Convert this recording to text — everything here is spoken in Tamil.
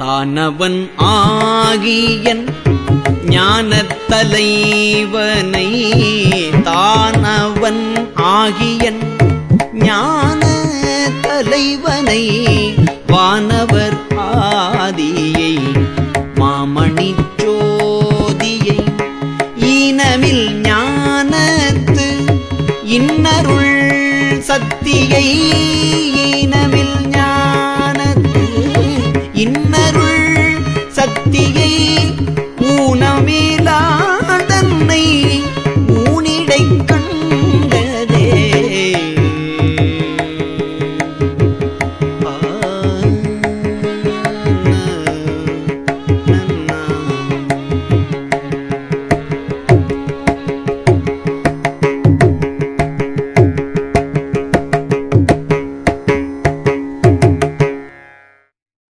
தானவன் ஆகியன் ஞானத் தலைவனை தானவன் ஆகியன் ஞான தலைவனை வானவர் ஆதியை மாமணி ஜோதியை ஈனமில் ஞானத்து இன்னருள் சத்தியை சக்தியை